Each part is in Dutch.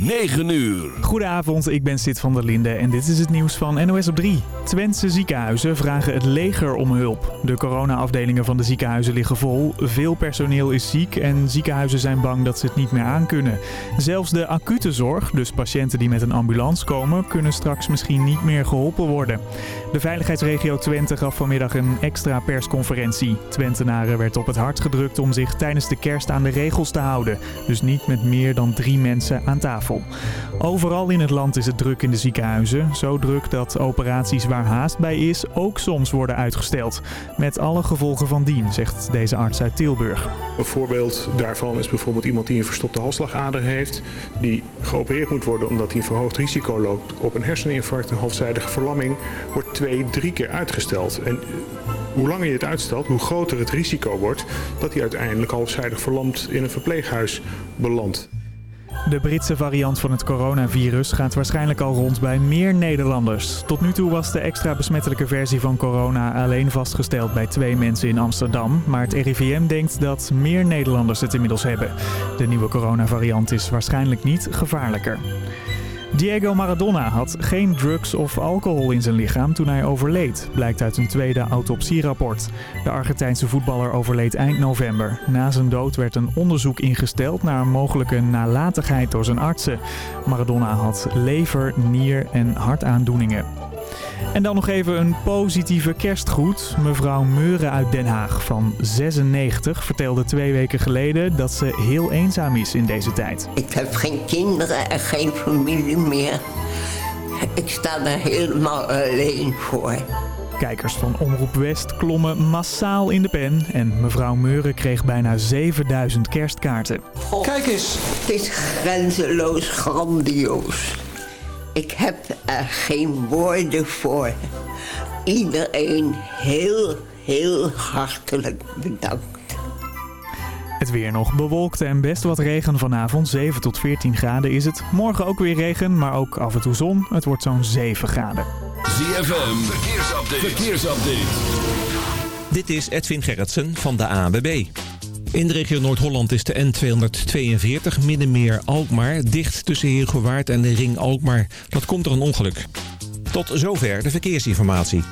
9 uur. Goedenavond, ik ben Sid van der Linde en dit is het nieuws van NOS op 3. Twentse ziekenhuizen vragen het leger om hulp. De corona-afdelingen van de ziekenhuizen liggen vol. Veel personeel is ziek en ziekenhuizen zijn bang dat ze het niet meer aankunnen. Zelfs de acute zorg, dus patiënten die met een ambulance komen, kunnen straks misschien niet meer geholpen worden. De veiligheidsregio Twente gaf vanmiddag een extra persconferentie. Twentenaren werd op het hart gedrukt om zich tijdens de kerst aan de regels te houden. Dus niet met meer dan drie mensen aan tafel. Overal in het land is het druk in de ziekenhuizen. Zo druk dat operaties waar haast bij is ook soms worden uitgesteld. Met alle gevolgen van dien, zegt deze arts uit Tilburg. Een voorbeeld daarvan is bijvoorbeeld iemand die een verstopte halsslagader heeft. Die geopereerd moet worden omdat hij een verhoogd risico loopt op een herseninfarct. Een hoofdzijdige verlamming wordt twee, drie keer uitgesteld. En hoe langer je het uitstelt, hoe groter het risico wordt dat hij uiteindelijk halfzijdig verlamd in een verpleeghuis belandt. De Britse variant van het coronavirus gaat waarschijnlijk al rond bij meer Nederlanders. Tot nu toe was de extra besmettelijke versie van corona alleen vastgesteld bij twee mensen in Amsterdam. Maar het RIVM denkt dat meer Nederlanders het inmiddels hebben. De nieuwe coronavariant is waarschijnlijk niet gevaarlijker. Diego Maradona had geen drugs of alcohol in zijn lichaam toen hij overleed, blijkt uit een tweede autopsierapport. De Argentijnse voetballer overleed eind november. Na zijn dood werd een onderzoek ingesteld naar mogelijke nalatigheid door zijn artsen. Maradona had lever, nier en hartaandoeningen. En dan nog even een positieve kerstgroet. Mevrouw Meuren uit Den Haag van 96 vertelde twee weken geleden dat ze heel eenzaam is in deze tijd. Ik heb geen kinderen en geen familie meer. Ik sta er helemaal alleen voor. Kijkers van Omroep West klommen massaal in de pen en mevrouw Meuren kreeg bijna 7000 kerstkaarten. Kijk eens. Het is grenzeloos grandioos. Ik heb er geen woorden voor. Iedereen heel, heel hartelijk bedankt. Het weer nog bewolkt en best wat regen vanavond. 7 tot 14 graden is het. Morgen ook weer regen, maar ook af en toe zon. Het wordt zo'n 7 graden. ZFM, verkeersupdate. verkeersupdate. Dit is Edwin Gerritsen van de ANWB. In de regio Noord-Holland is de N242 Middenmeer-Alkmaar dicht tussen Heergewaard en de ring Alkmaar. Dat komt door een ongeluk. Tot zover de verkeersinformatie.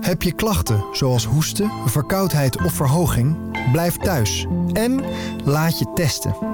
Heb je klachten zoals hoesten, verkoudheid of verhoging? Blijf thuis en laat je testen.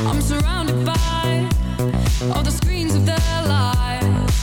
I'm surrounded by all the screens of their lives,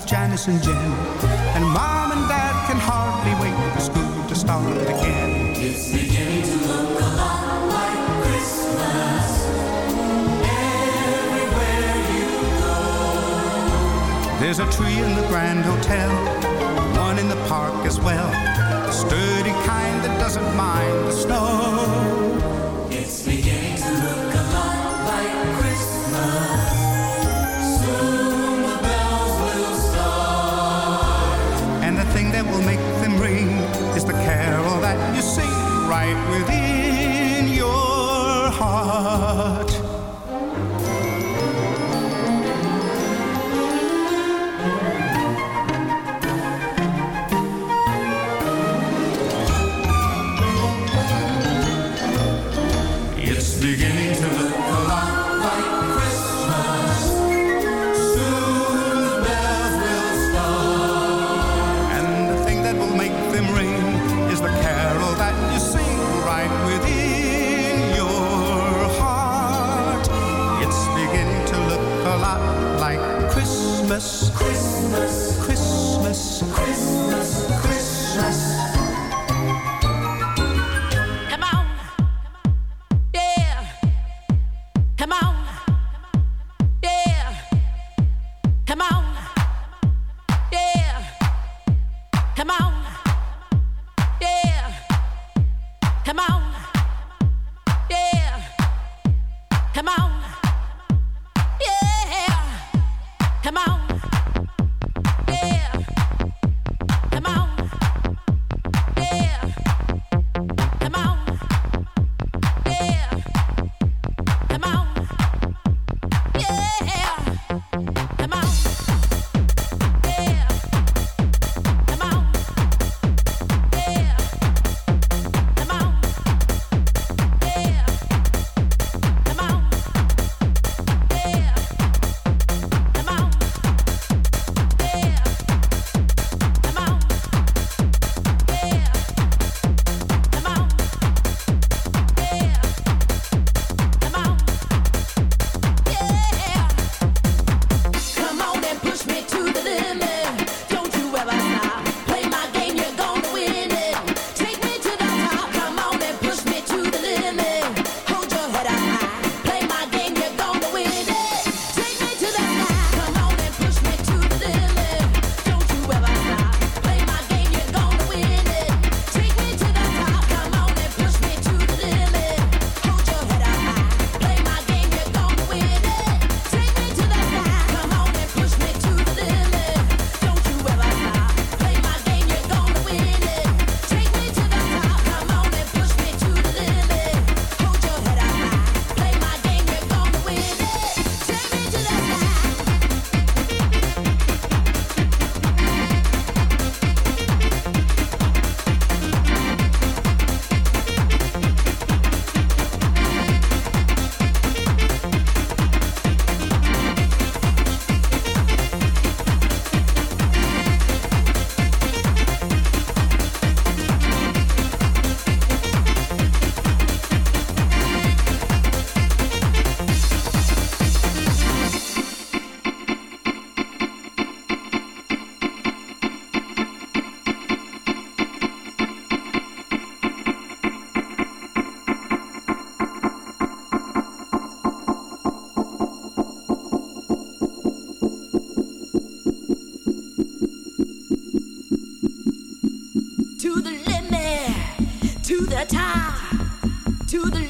of Janice and Jen. And Mom and Dad can hardly wait for school to start again. It's beginning to look a lot like Christmas. Everywhere you go. There's a tree in the Grand Hotel, one in the park as well. The sturdy kind that doesn't mind the snow. It's beginning to look right with you. Christmas. To the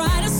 try to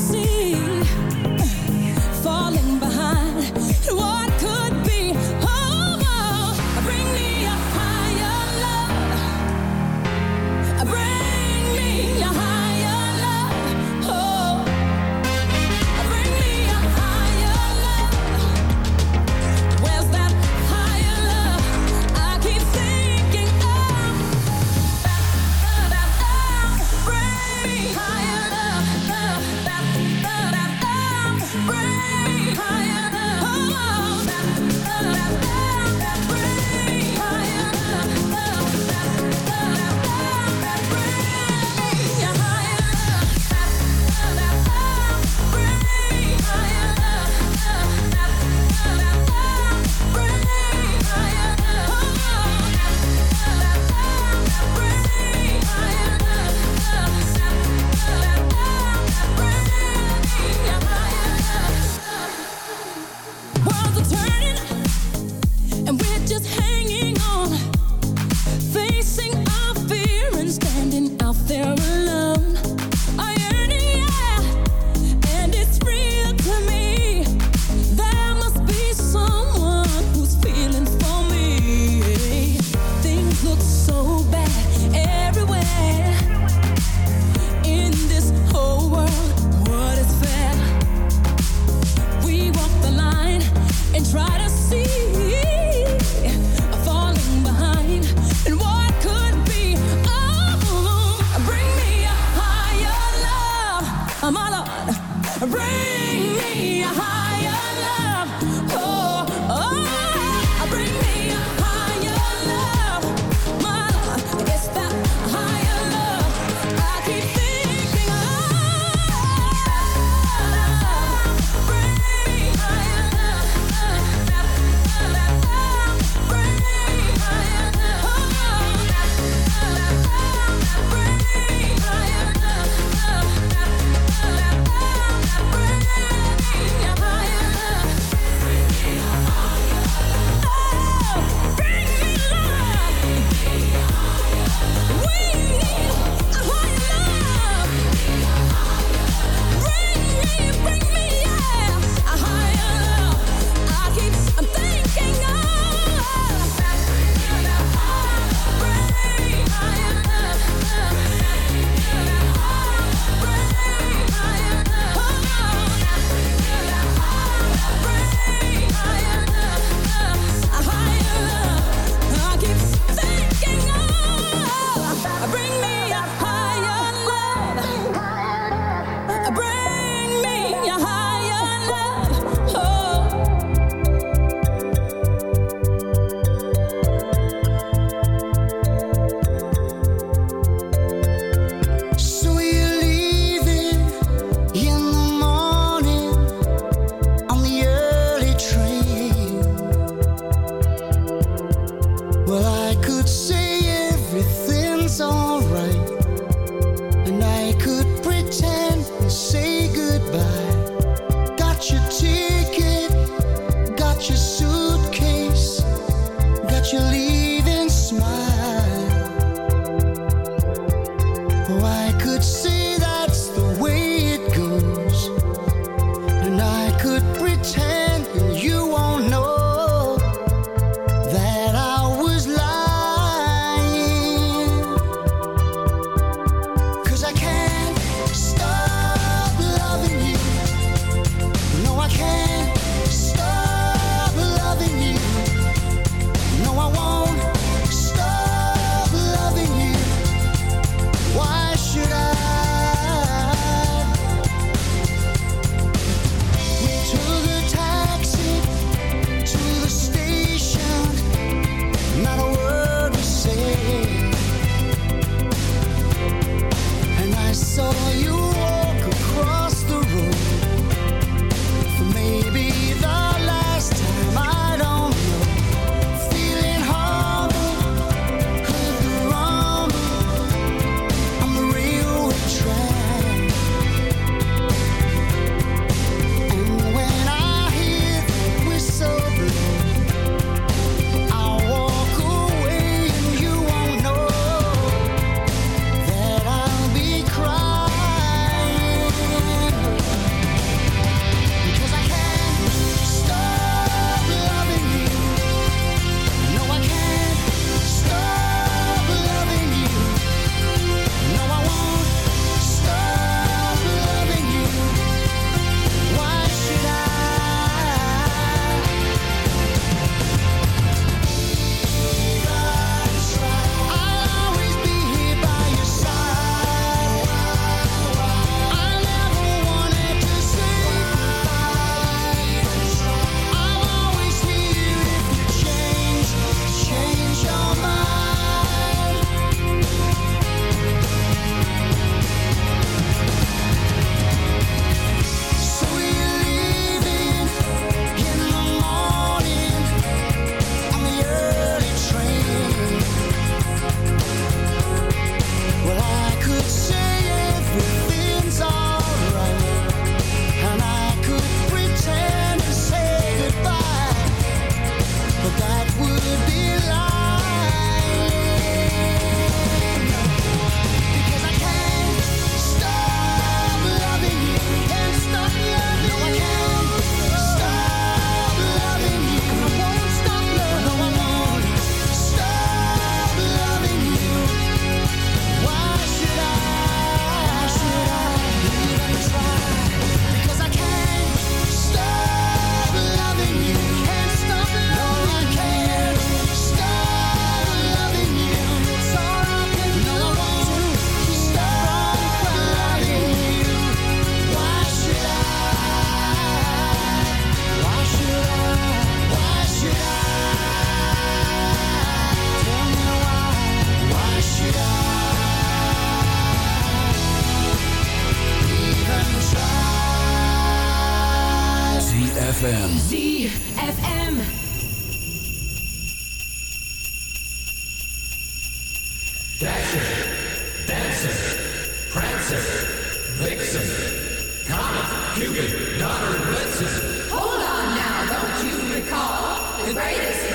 Vixen, Comet, Cupid, Donner, and Blitzen. Hold on now, don't you recall? The greatest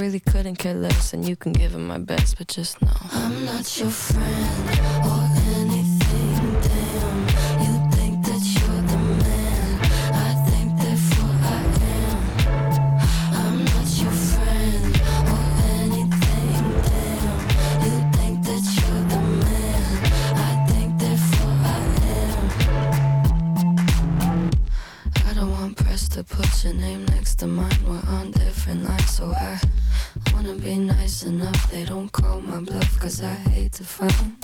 really couldn't care less, and you can give it my best, but just know I'm not your friend or anything. Damn, you think that you're the man. I think therefore I am. I'm not your friend or anything. Damn, you think that you're the man. I think therefore I am. I don't want press to put your name next to mine. We're on different lines, so I wanna be nice enough. They don't call my bluff, cause I hate to frown.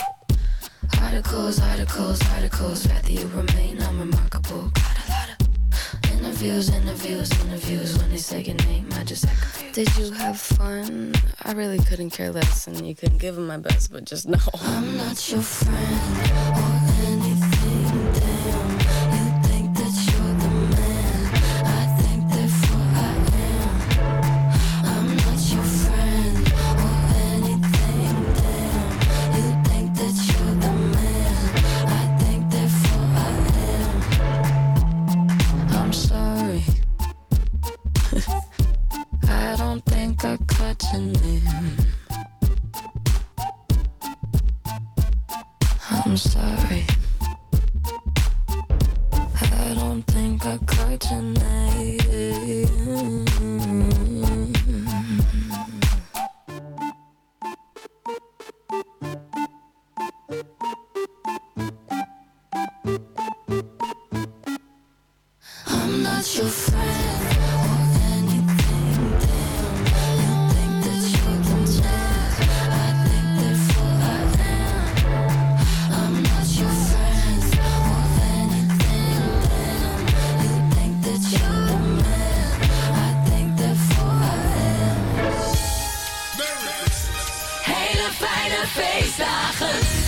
Articles, articles, articles, rather you remain unremarkable. Got a lot of interviews, interviews, interviews. When they say your name, I just act confused. Did you have fun? I really couldn't care less, and you couldn't give them my best, but just know I'm not your friend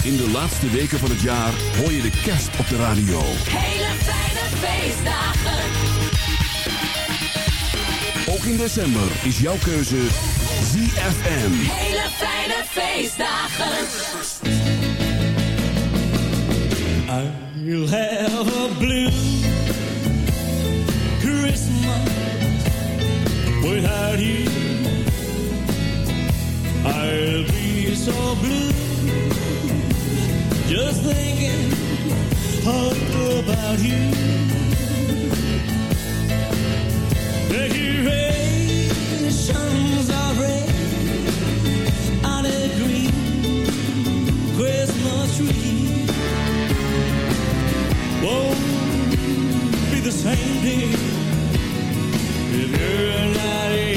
In de laatste weken van het jaar hoor je de kerst op de radio. Hele fijne feestdagen. Ook in december is jouw keuze ZFM. Hele fijne feestdagen. I'll have a blue Christmas without you. I'll be so blue just thinking about you. Decorations of red on a green Christmas tree won't be the same day if you're not here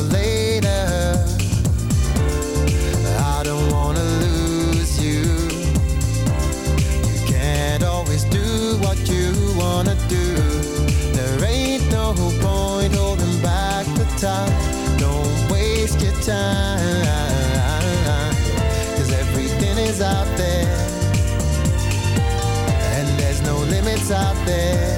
later. I don't wanna lose you. You can't always do what you wanna do. There ain't no point holding back the. Don't waste your everything is out there. And there's no limits out there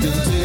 do, do.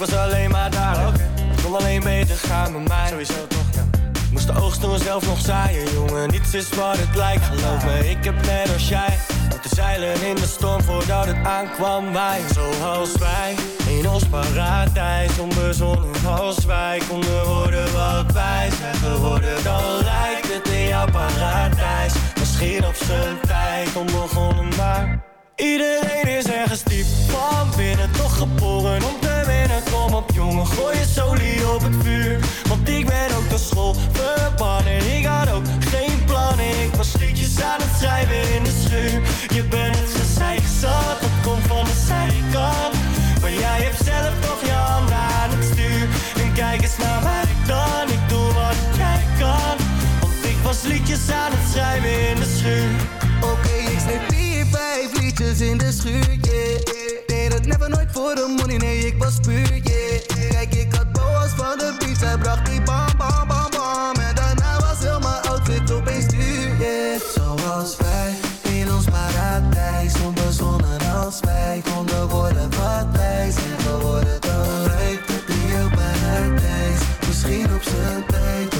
Was alleen maar daar, oké. Kon alleen beter gaan met mij. Sowieso toch, ja. Moest de oogst toen zelf nog zaaien, jongen. Niets is wat het lijkt, geloof me. Ik heb net als jij moeten zeilen in de storm voordat het aankwam. Wij, zoals wij, in ons paradijs. Onbezonnen als wij konden worden wat wij zijn geworden. Dan lijkt het in jouw paradijs. Misschien op zijn tijd onbegonnen, maar... Iedereen is ergens diep van binnen, toch geboren om te winnen. Kom op jongen, gooi je solie op het vuur. Want ik ben ook naar school verbannen. Ik had ook geen plannen, ik was liedjes aan het schrijven in de schuur. Je bent het gezeik zat, dat komt van de zijkant. Maar jij hebt zelf toch je handen aan het stuur. En kijk eens naar mij dan, ik doe wat jij kan. Want ik was liedjes aan het schrijven in de schuur. In de schuur, yeah. Deed het never nooit voor de money, nee, ik was puur, yeah. Kijk, ik had boas van de beat, zij bracht die bam, bam, bam, bam. En daarna was heel mijn outfit opeens duur, yeah. Zoals wij, in ons paradijs, onbezonnen als wij konden worden wat wij zijn geworden. Dan lijkt het jouw paradijs, misschien op zijn tijd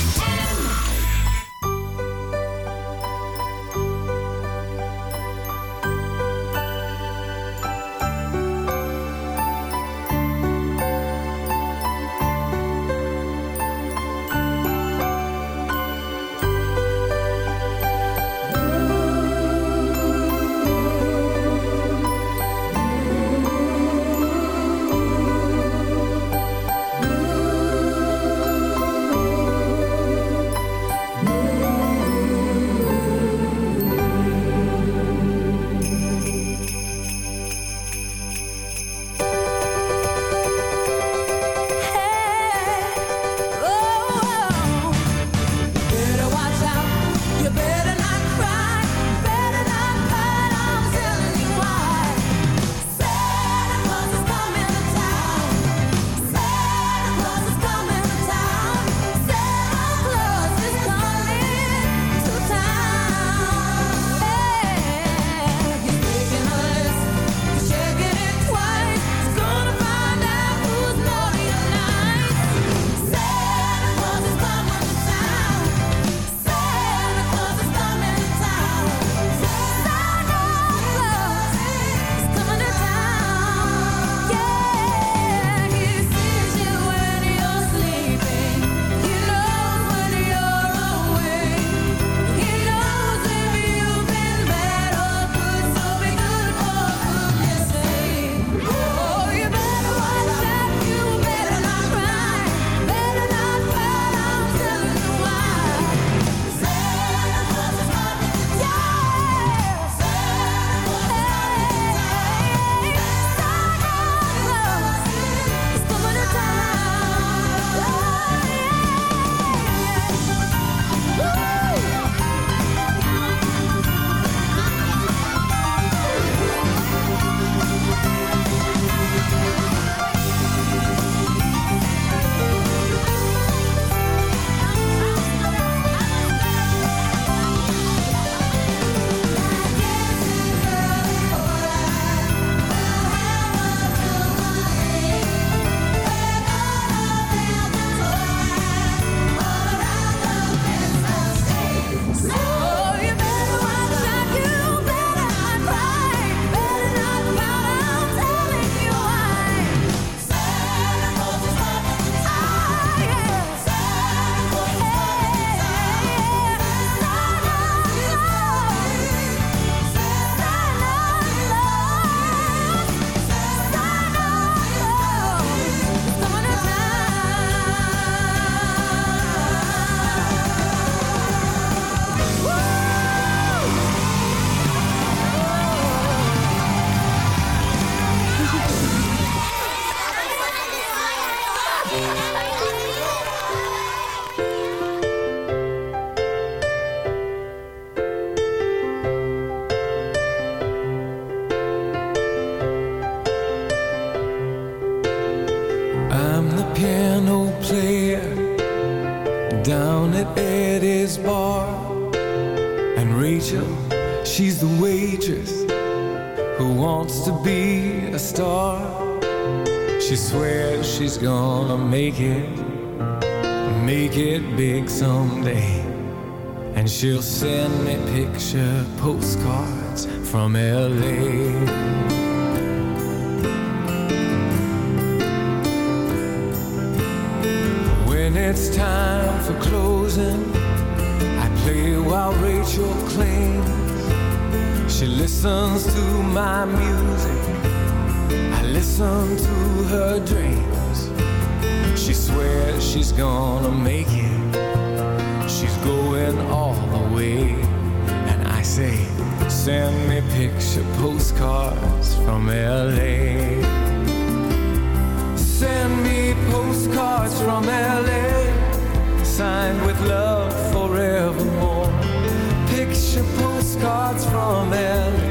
She swears she's gonna make it, make it big someday. And she'll send me picture postcards from LA. When it's time for closing, I play while Rachel cleans. She listens to my music. Listen to her dreams. She swears she's gonna make it. She's going all the way. And I say, send me picture postcards from LA. Send me postcards from LA, signed with love forevermore. Picture postcards from LA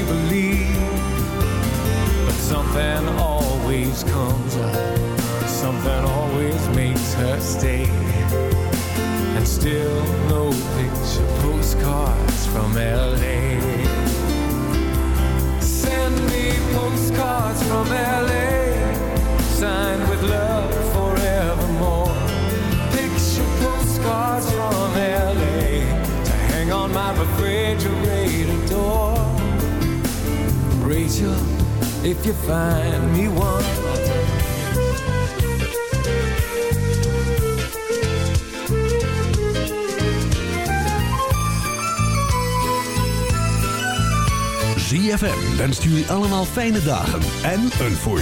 something always comes up, something always makes her stay. And still no picture postcards from LA. Send me postcards from LA, signed with love if you find me one. ZFM wenst jullie allemaal fijne dagen en een voor